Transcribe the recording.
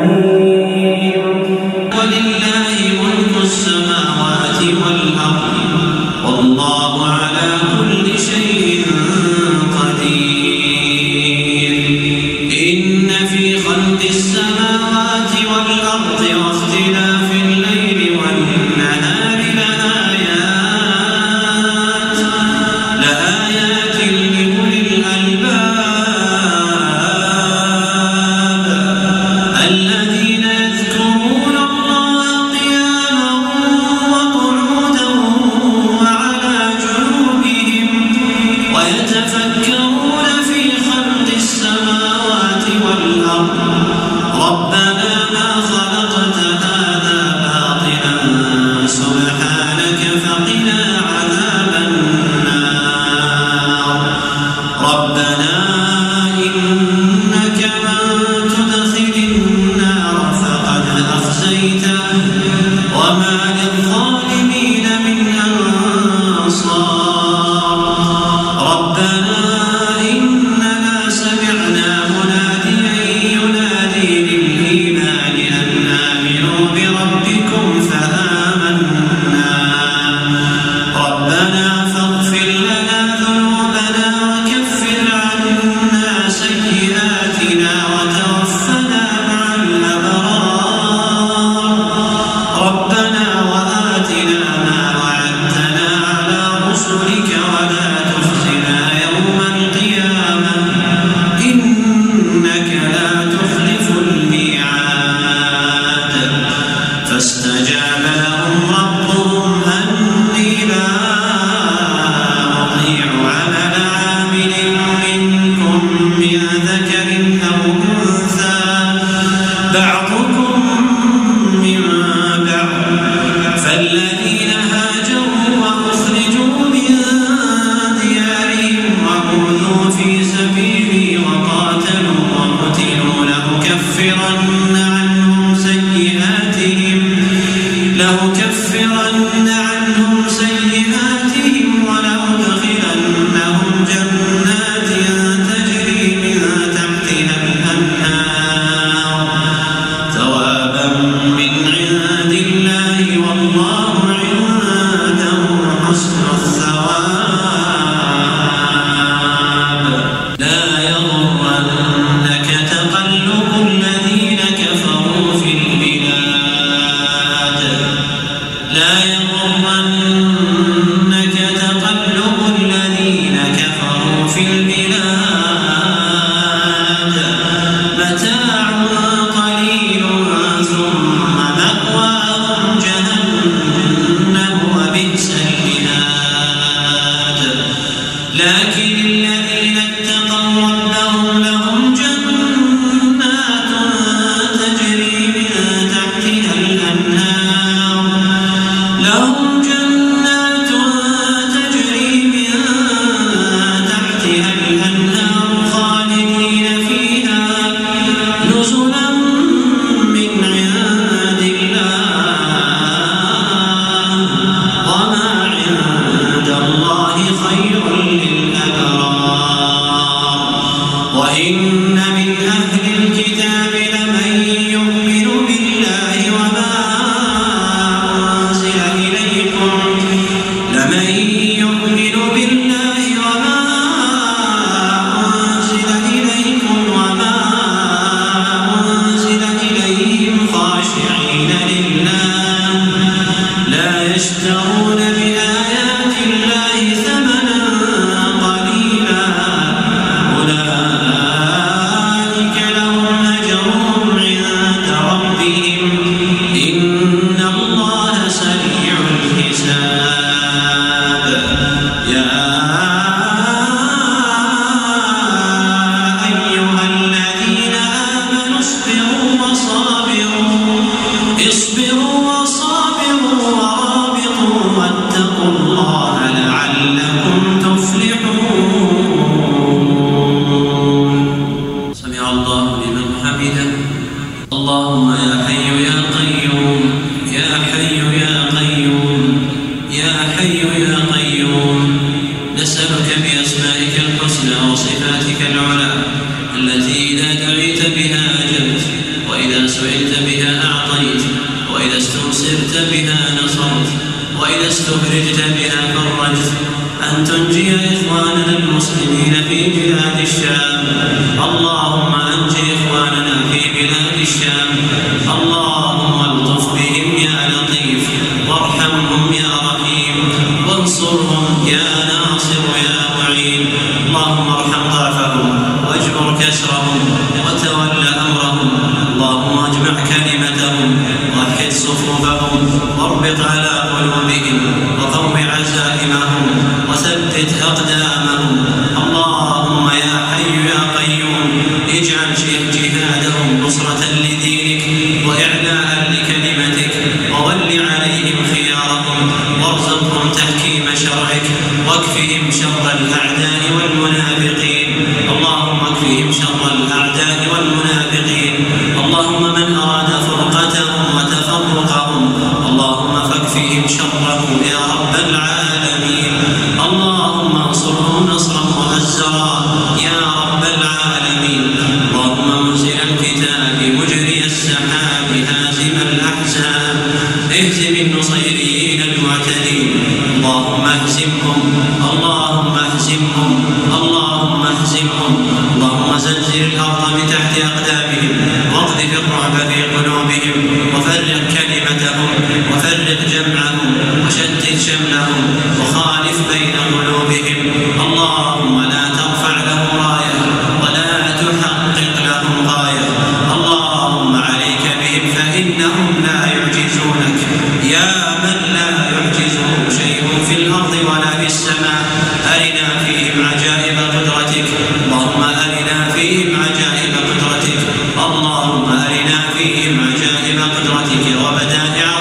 Amém. فيتفكر لأكفرن عنهم سيئاتهم ولأدخلنهم جنات تجري من تحتها ثوابا من عند الله والله العزيز أن تنجي إخواننا المسلمين في بلاد الشام. اللهم أنجي إخواننا في بلاد الشام. اللهم الطف بهم يا لطيف. وارحمهم يا رحيم. وانصرهم يا ناصر يا معين. اللهم ارحم ضعفهم واجبر كسرهم وتول أمرهم. اللهم اجمع كلمة فيهم شرهم يا رب العالمين. الله الآخرة كرام